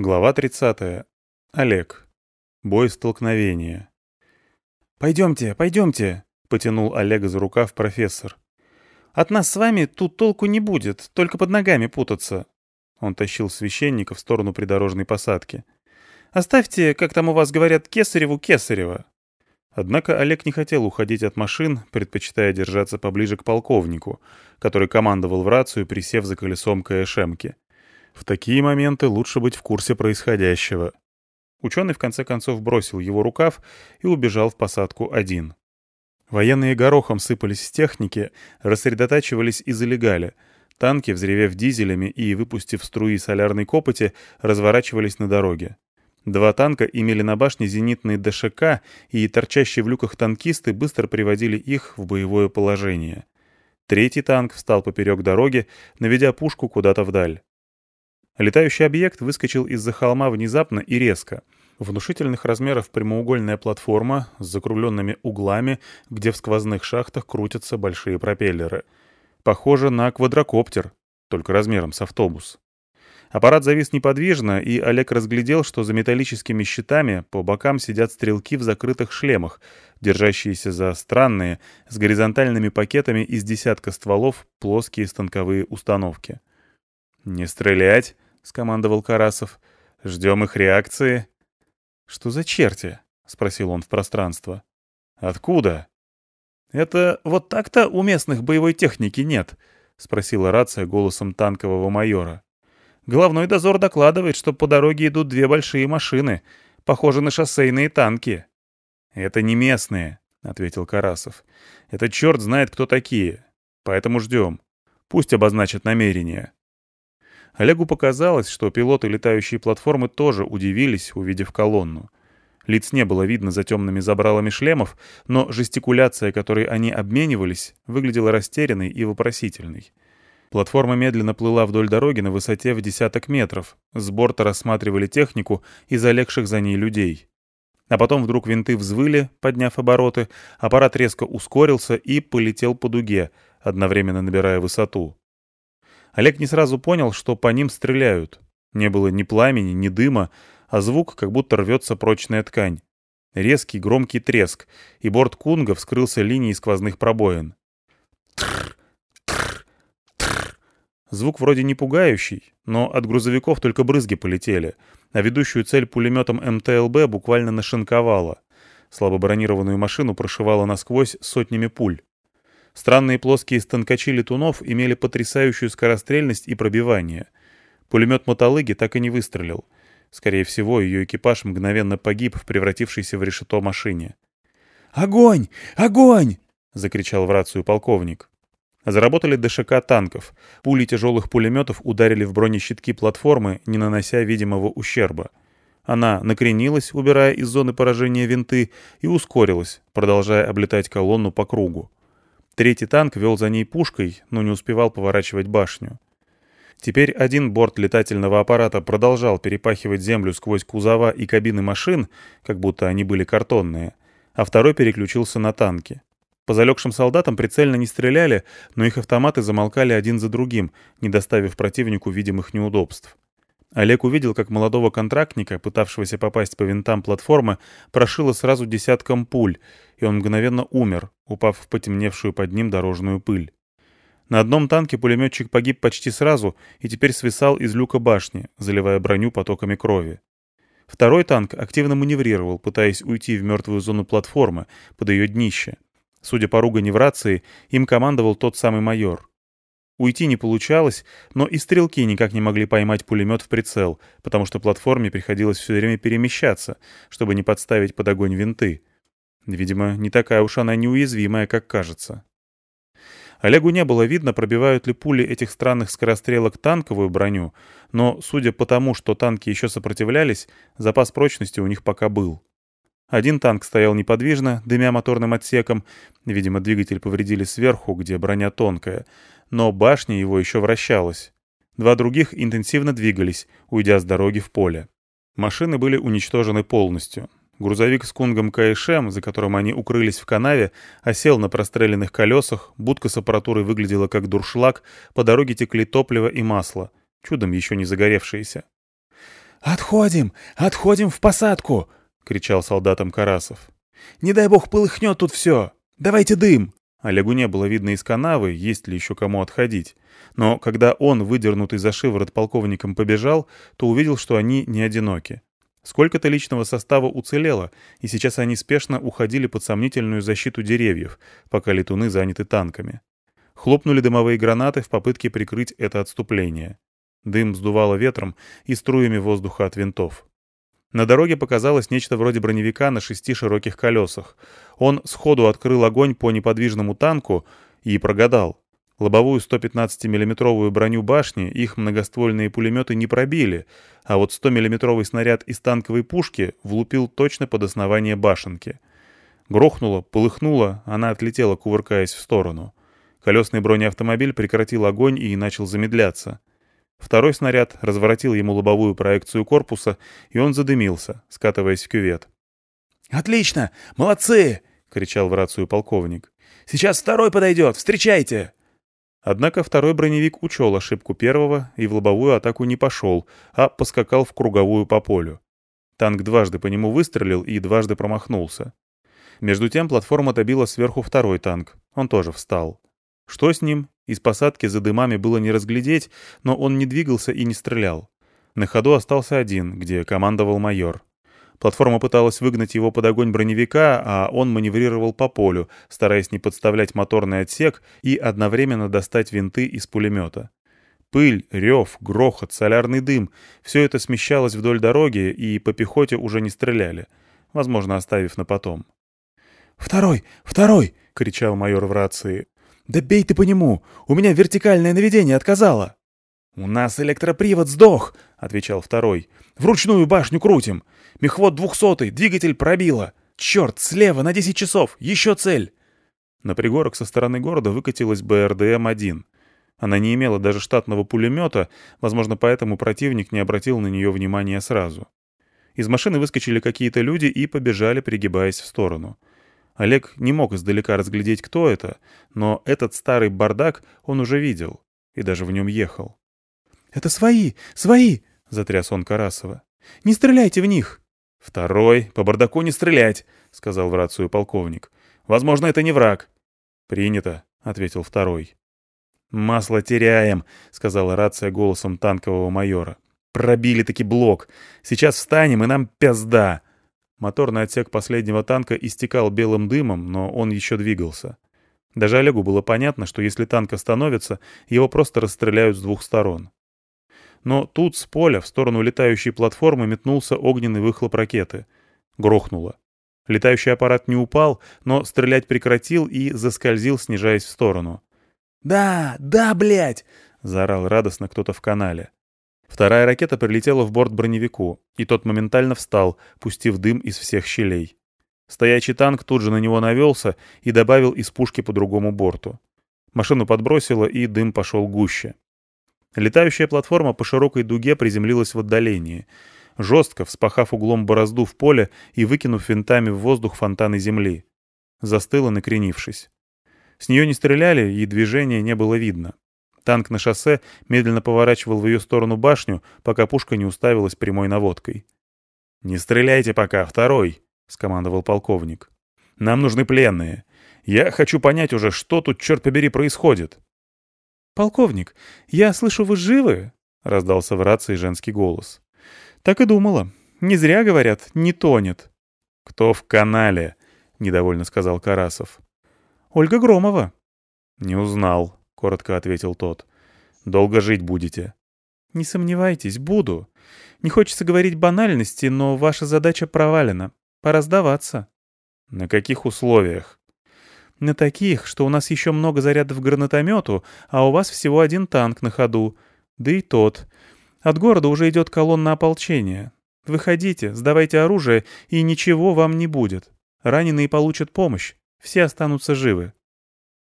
Глава 30. Олег. Бой столкновения. «Пойдемте, пойдемте», — потянул Олега за рукав профессор. «От нас с вами тут толку не будет, только под ногами путаться». Он тащил священника в сторону придорожной посадки. «Оставьте, как там у вас говорят, Кесареву Кесарева». Однако Олег не хотел уходить от машин, предпочитая держаться поближе к полковнику, который командовал в рацию, присев за колесом КШМки. В такие моменты лучше быть в курсе происходящего. Ученый в конце концов бросил его рукав и убежал в посадку один. Военные горохом сыпались с техники, рассредотачивались и залегали. Танки, взревев дизелями и выпустив струи солярной копоти, разворачивались на дороге. Два танка имели на башне зенитные ДШК, и торчащие в люках танкисты быстро приводили их в боевое положение. Третий танк встал поперек дороги, наведя пушку куда-то вдаль. Летающий объект выскочил из-за холма внезапно и резко. Внушительных размеров прямоугольная платформа с закругленными углами, где в сквозных шахтах крутятся большие пропеллеры. Похоже на квадрокоптер, только размером с автобус. Аппарат завис неподвижно, и Олег разглядел, что за металлическими щитами по бокам сидят стрелки в закрытых шлемах, держащиеся за странные, с горизонтальными пакетами из десятка стволов, плоские станковые установки. «Не стрелять!» — скомандовал Карасов. «Ждем их реакции». «Что за черти?» — спросил он в пространство. «Откуда?» «Это вот так-то у местных боевой техники нет?» — спросила рация голосом танкового майора. «Главной дозор докладывает, что по дороге идут две большие машины, похожи на шоссейные танки». «Это не местные», — ответил Карасов. «Это черт знает, кто такие. Поэтому ждем. Пусть обозначат намерения». Олегу показалось, что пилоты летающей платформы тоже удивились, увидев колонну. Лиц не было видно за темными забралами шлемов, но жестикуляция, которой они обменивались, выглядела растерянной и вопросительной. Платформа медленно плыла вдоль дороги на высоте в десяток метров. С борта рассматривали технику и залегших за ней людей. А потом вдруг винты взвыли, подняв обороты, аппарат резко ускорился и полетел по дуге, одновременно набирая высоту. Олег не сразу понял, что по ним стреляют. Не было ни пламени, ни дыма, а звук, как будто рвется прочная ткань. Резкий громкий треск, и борт Кунга вскрылся линией сквозных пробоин. Звук вроде не пугающий, но от грузовиков только брызги полетели, а ведущую цель пулеметом МТЛБ буквально нашинковала. Слабо бронированную машину прошивала насквозь сотнями пуль. Странные плоские станкачи летунов имели потрясающую скорострельность и пробивание. Пулемет мотолыги так и не выстрелил. Скорее всего, ее экипаж мгновенно погиб в превратившейся в решето машине. «Огонь! Огонь!» — закричал в рацию полковник. Заработали ДШК танков. Пули тяжелых пулеметов ударили в бронещитки платформы, не нанося видимого ущерба. Она накренилась, убирая из зоны поражения винты, и ускорилась, продолжая облетать колонну по кругу. Третий танк вел за ней пушкой, но не успевал поворачивать башню. Теперь один борт летательного аппарата продолжал перепахивать землю сквозь кузова и кабины машин, как будто они были картонные, а второй переключился на танки. По залегшим солдатам прицельно не стреляли, но их автоматы замолкали один за другим, не доставив противнику видимых неудобств. Олег увидел, как молодого контрактника, пытавшегося попасть по винтам платформы, прошило сразу десятком пуль, и он мгновенно умер, упав в потемневшую под ним дорожную пыль. На одном танке пулеметчик погиб почти сразу и теперь свисал из люка башни, заливая броню потоками крови. Второй танк активно маневрировал, пытаясь уйти в мертвую зону платформы, под ее днище. Судя по ругани в рации, им командовал тот самый майор. Уйти не получалось, но и стрелки никак не могли поймать пулемет в прицел, потому что платформе приходилось все время перемещаться, чтобы не подставить под огонь винты. Видимо, не такая уж она неуязвимая, как кажется. Олегу не было видно, пробивают ли пули этих странных скорострелок танковую броню, но, судя по тому, что танки еще сопротивлялись, запас прочности у них пока был. Один танк стоял неподвижно, дымя моторным отсеком, видимо, двигатель повредили сверху, где броня тонкая, но башня его еще вращалась. Два других интенсивно двигались, уйдя с дороги в поле. Машины были уничтожены полностью. Грузовик с кунгом КШМ, за которым они укрылись в канаве, осел на простреленных колесах, будка с аппаратурой выглядела как дуршлаг, по дороге текли топливо и масло, чудом еще не загоревшиеся. «Отходим! Отходим в посадку!» — кричал солдатам Карасов. «Не дай бог полыхнет тут все! Давайте дым!» Олегу не было видно из канавы, есть ли еще кому отходить. Но когда он, выдернутый за шиворот полковником, побежал, то увидел, что они не одиноки. Сколько-то личного состава уцелело, и сейчас они спешно уходили под сомнительную защиту деревьев, пока летуны заняты танками. Хлопнули дымовые гранаты в попытке прикрыть это отступление. Дым сдувало ветром и струями воздуха от винтов. На дороге показалось нечто вроде броневика на шести широких колесах. Он сходу открыл огонь по неподвижному танку и прогадал. Лобовую 115 миллиметровую броню башни их многоствольные пулеметы не пробили, а вот 100 миллиметровый снаряд из танковой пушки влупил точно под основание башенки. Грохнуло, полыхнуло, она отлетела, кувыркаясь в сторону. Колесный бронеавтомобиль прекратил огонь и начал замедляться. Второй снаряд разворотил ему лобовую проекцию корпуса, и он задымился, скатываясь в кювет. «Отлично! Молодцы!» — кричал в рацию полковник. «Сейчас второй подойдет! Встречайте!» Однако второй броневик учел ошибку первого и в лобовую атаку не пошел, а поскакал в круговую по полю. Танк дважды по нему выстрелил и дважды промахнулся. Между тем платформа добила сверху второй танк. Он тоже встал. Что с ним, из посадки за дымами было не разглядеть, но он не двигался и не стрелял. На ходу остался один, где командовал майор. Платформа пыталась выгнать его под огонь броневика, а он маневрировал по полю, стараясь не подставлять моторный отсек и одновременно достать винты из пулемета. Пыль, рев, грохот, солярный дым — все это смещалось вдоль дороги, и по пехоте уже не стреляли, возможно, оставив на потом. «Второй! Второй!» — кричал майор в рации. «Да бей ты по нему! У меня вертикальное наведение отказало!» «У нас электропривод сдох!» — отвечал второй. «Вручную башню крутим! Мехвод двухсотый, двигатель пробило! Черт, слева на десять часов! Еще цель!» На пригорок со стороны города выкатилась БРДМ-1. Она не имела даже штатного пулемета, возможно, поэтому противник не обратил на нее внимания сразу. Из машины выскочили какие-то люди и побежали, пригибаясь в сторону. Олег не мог издалека разглядеть, кто это, но этот старый бардак он уже видел и даже в нем ехал. «Это свои! Свои!» — затряс он Карасова. «Не стреляйте в них!» «Второй, по бардаку не стрелять!» — сказал в рацию полковник. «Возможно, это не враг». «Принято», — ответил второй. «Масло теряем», — сказала рация голосом танкового майора. «Пробили-таки блок. Сейчас встанем, и нам пизда. Моторный отсек последнего танка истекал белым дымом, но он еще двигался. Даже Олегу было понятно, что если танк остановится, его просто расстреляют с двух сторон. Но тут с поля в сторону летающей платформы метнулся огненный выхлоп ракеты. Грохнуло. Летающий аппарат не упал, но стрелять прекратил и заскользил, снижаясь в сторону. «Да, да, блядь!» — заорал радостно кто-то в канале. Вторая ракета прилетела в борт броневику, и тот моментально встал, пустив дым из всех щелей. Стоячий танк тут же на него навелся и добавил из пушки по другому борту. Машину подбросило, и дым пошел гуще. Летающая платформа по широкой дуге приземлилась в отдалении, жестко вспахав углом борозду в поле и выкинув винтами в воздух фонтаны земли. Застыла, накренившись. С нее не стреляли, и движения не было видно. Танк на шоссе медленно поворачивал в ее сторону башню, пока пушка не уставилась прямой наводкой. «Не стреляйте пока, второй!» — скомандовал полковник. «Нам нужны пленные. Я хочу понять уже, что тут, черт побери, происходит». «Полковник, я слышу, вы живы?» — раздался в рации женский голос. «Так и думала. Не зря, говорят, не тонет». «Кто в канале?» — недовольно сказал Карасов. «Ольга Громова». «Не узнал», — коротко ответил тот. «Долго жить будете?» «Не сомневайтесь, буду. Не хочется говорить банальности, но ваша задача провалена. Пора сдаваться». «На каких условиях?» «На таких, что у нас еще много зарядов к гранатомету, а у вас всего один танк на ходу. Да и тот. От города уже идет колонна ополчения. Выходите, сдавайте оружие, и ничего вам не будет. Раненые получат помощь. Все останутся живы.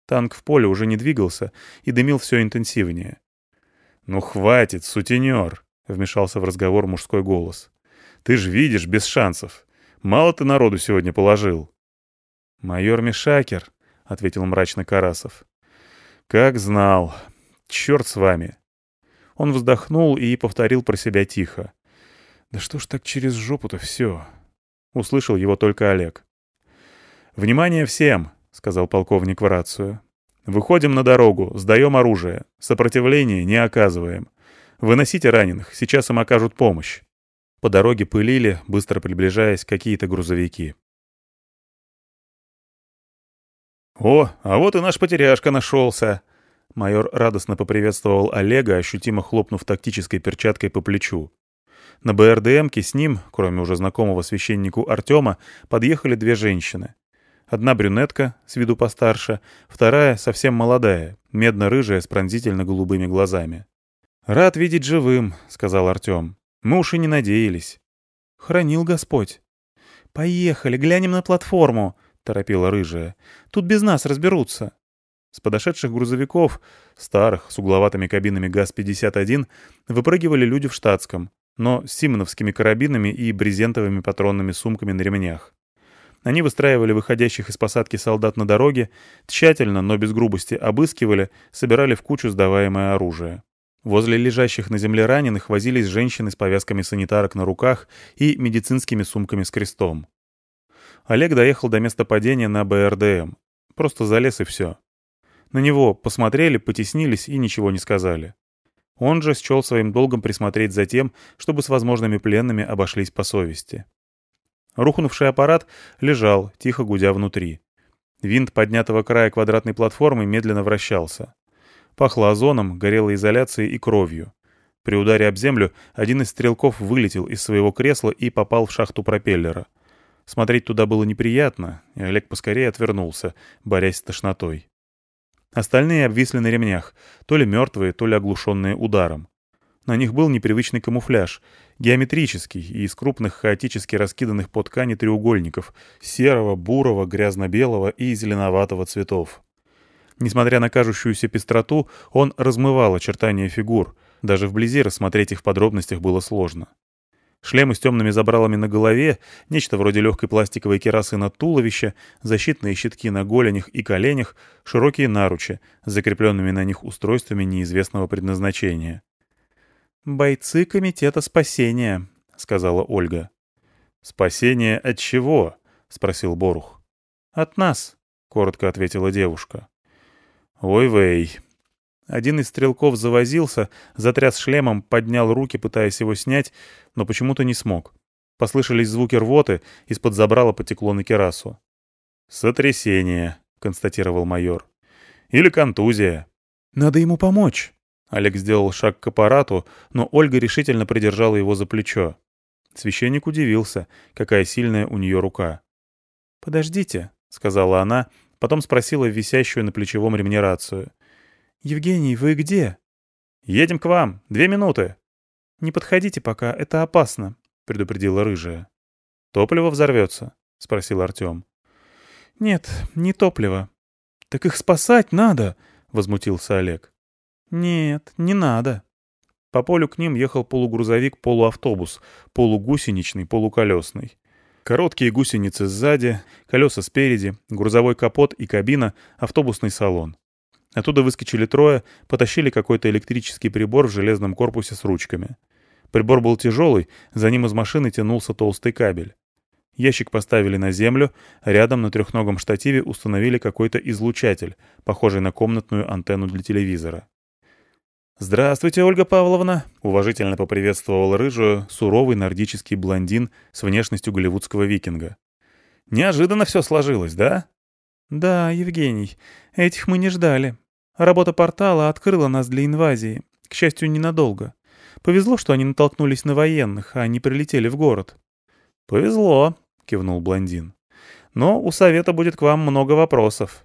Танк в поле уже не двигался и дымил все интенсивнее. «Ну хватит, сутенер!» — вмешался в разговор мужской голос. «Ты ж видишь, без шансов. Мало ты народу сегодня положил». «Майор Мишакер», — ответил мрачно Карасов. «Как знал. Черт с вами». Он вздохнул и повторил про себя тихо. Да что ж так через жопу-то все? Услышал его только Олег. «Внимание всем!» — сказал полковник в рацию. «Выходим на дорогу, сдаем оружие. Сопротивление не оказываем. Выносите раненых, сейчас им окажут помощь». По дороге пылили, быстро приближаясь, какие-то грузовики. «О, а вот и наш потеряшка нашелся!» Майор радостно поприветствовал Олега, ощутимо хлопнув тактической перчаткой по плечу. На БРДМке с ним, кроме уже знакомого священнику Артема, подъехали две женщины. Одна брюнетка, с виду постарше, вторая совсем молодая, медно-рыжая с пронзительно-голубыми глазами. «Рад видеть живым», — сказал Артем. «Мы уж и не надеялись». «Хранил Господь». «Поехали, глянем на платформу», — торопила рыжая. «Тут без нас разберутся». С подошедших грузовиков, старых, с угловатыми кабинами ГАЗ-51, выпрыгивали люди в штатском, но с симоновскими карабинами и брезентовыми патронными сумками на ремнях. Они выстраивали выходящих из посадки солдат на дороге, тщательно, но без грубости обыскивали, собирали в кучу сдаваемое оружие. Возле лежащих на земле раненых возились женщины с повязками санитарок на руках и медицинскими сумками с крестом. Олег доехал до места падения на БРДМ. Просто залез и все. На него посмотрели, потеснились и ничего не сказали. Он же счел своим долгом присмотреть за тем, чтобы с возможными пленными обошлись по совести. Рухнувший аппарат лежал, тихо гудя внутри. Винт поднятого края квадратной платформы медленно вращался. Пахло озоном, горелой изоляцией и кровью. При ударе об землю один из стрелков вылетел из своего кресла и попал в шахту пропеллера. Смотреть туда было неприятно, и Олег поскорее отвернулся, борясь с тошнотой. Остальные обвисли на ремнях, то ли мертвые, то ли оглушенные ударом. На них был непривычный камуфляж, геометрический и из крупных хаотически раскиданных по ткани треугольников, серого, бурого, грязно-белого и зеленоватого цветов. Несмотря на кажущуюся пестроту, он размывал очертания фигур, даже вблизи рассмотреть их в подробностях было сложно. Шлемы с темными забралами на голове, нечто вроде легкой пластиковой керасы на туловище, защитные щитки на голенях и коленях, широкие наручи, с закрепленными на них устройствами неизвестного предназначения. «Бойцы Комитета спасения», — сказала Ольга. «Спасение от чего?» — спросил Борух. «От нас», — коротко ответила девушка. «Ой-вей», один из стрелков завозился, затряс шлемом, поднял руки, пытаясь его снять, но почему-то не смог. Послышались звуки рвоты, из-под забрала потекло на керасу. «Сотрясение», — констатировал майор. «Или контузия». «Надо ему помочь». Олег сделал шаг к аппарату, но Ольга решительно придержала его за плечо. Священник удивился, какая сильная у нее рука. «Подождите», — сказала она, потом спросила висящую на плечевом ремне рацию. «Евгений, вы где?» «Едем к вам. Две минуты». «Не подходите пока, это опасно», — предупредила рыжая. «Топливо взорвется?» — спросил Артем. «Нет, не топливо». «Так их спасать надо», — возмутился Олег. «Нет, не надо». По полю к ним ехал полугрузовик-полуавтобус, полугусеничный, полуколесный. Короткие гусеницы сзади, колеса спереди, грузовой капот и кабина, автобусный салон. Оттуда выскочили трое, потащили какой-то электрический прибор в железном корпусе с ручками. Прибор был тяжелый, за ним из машины тянулся толстый кабель. Ящик поставили на землю, рядом на трехногом штативе установили какой-то излучатель, похожий на комнатную антенну для телевизора. «Здравствуйте, Ольга Павловна!» — уважительно поприветствовал рыжую, суровый нордический блондин с внешностью голливудского викинга. «Неожиданно все сложилось, да?» «Да, Евгений, этих мы не ждали», Работа портала открыла нас для инвазии. К счастью, ненадолго. Повезло, что они натолкнулись на военных, а не прилетели в город. «Повезло», — кивнул блондин. «Но у совета будет к вам много вопросов».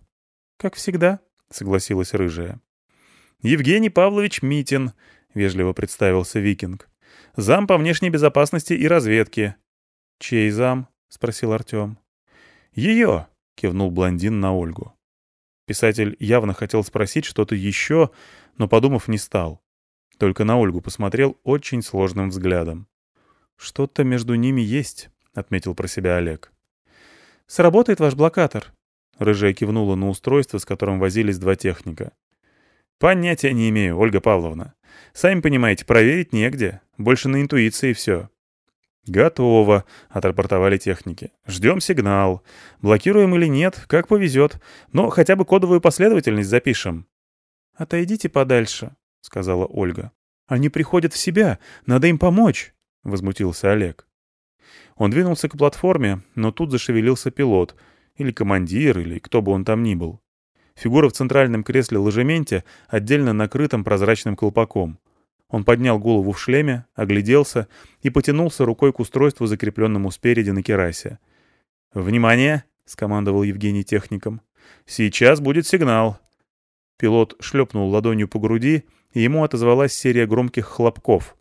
«Как всегда», — согласилась рыжая. «Евгений Павлович Митин», — вежливо представился Викинг. «Зам по внешней безопасности и разведке». «Чей зам?» — спросил Артем. «Ее», — кивнул блондин на Ольгу. Писатель явно хотел спросить что-то еще, но, подумав, не стал. Только на Ольгу посмотрел очень сложным взглядом. «Что-то между ними есть», — отметил про себя Олег. «Сработает ваш блокатор?» Рыжая кивнула на устройство, с которым возились два техника. «Понятия не имею, Ольга Павловна. Сами понимаете, проверить негде. Больше на интуиции все». «Готово», — отрапортовали техники. «Ждем сигнал. Блокируем или нет, как повезет. Но хотя бы кодовую последовательность запишем». «Отойдите подальше», — сказала Ольга. «Они приходят в себя. Надо им помочь», — возмутился Олег. Он двинулся к платформе, но тут зашевелился пилот, или командир, или кто бы он там ни был. Фигура в центральном кресле ложементе, отдельно накрытом прозрачным колпаком. Он поднял голову в шлеме, огляделся и потянулся рукой к устройству, закрепленному спереди на керасе. «Внимание!» — скомандовал Евгений техником. «Сейчас будет сигнал!» Пилот шлепнул ладонью по груди, и ему отозвалась серия громких хлопков.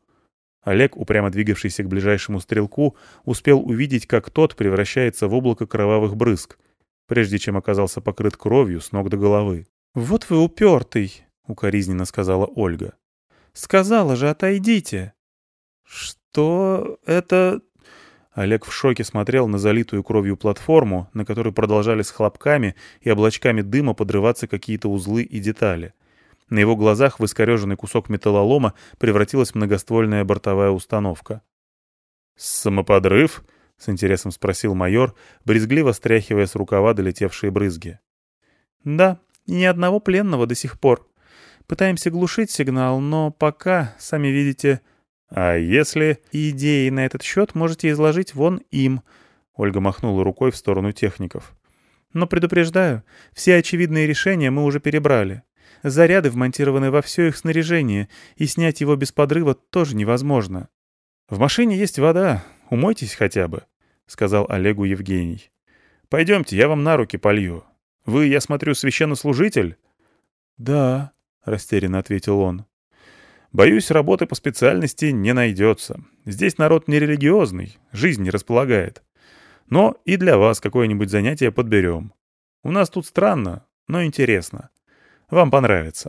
Олег, упрямо двигавшийся к ближайшему стрелку, успел увидеть, как тот превращается в облако кровавых брызг, прежде чем оказался покрыт кровью с ног до головы. «Вот вы упертый!» — укоризненно сказала Ольга. Сказала же, отойдите!» «Что это...» Олег в шоке смотрел на залитую кровью платформу, на которой продолжали с хлопками и облачками дыма подрываться какие-то узлы и детали. На его глазах в искореженный кусок металлолома превратилась многоствольная бортовая установка. «Самоподрыв?» — с интересом спросил майор, брезгливо стряхивая с рукава долетевшие брызги. «Да, ни одного пленного до сих пор», Пытаемся глушить сигнал, но пока, сами видите... А если... Идеи на этот счет можете изложить вон им. Ольга махнула рукой в сторону техников. Но предупреждаю, все очевидные решения мы уже перебрали. Заряды вмонтированы во все их снаряжение, и снять его без подрыва тоже невозможно. «В машине есть вода, умойтесь хотя бы», — сказал Олегу Евгений. «Пойдемте, я вам на руки полью. Вы, я смотрю, священнослужитель?» «Да», — растерянно ответил он. «Боюсь, работы по специальности не найдется. Здесь народ нерелигиозный, жизнь не располагает. Но и для вас какое-нибудь занятие подберем. У нас тут странно, но интересно. Вам понравится».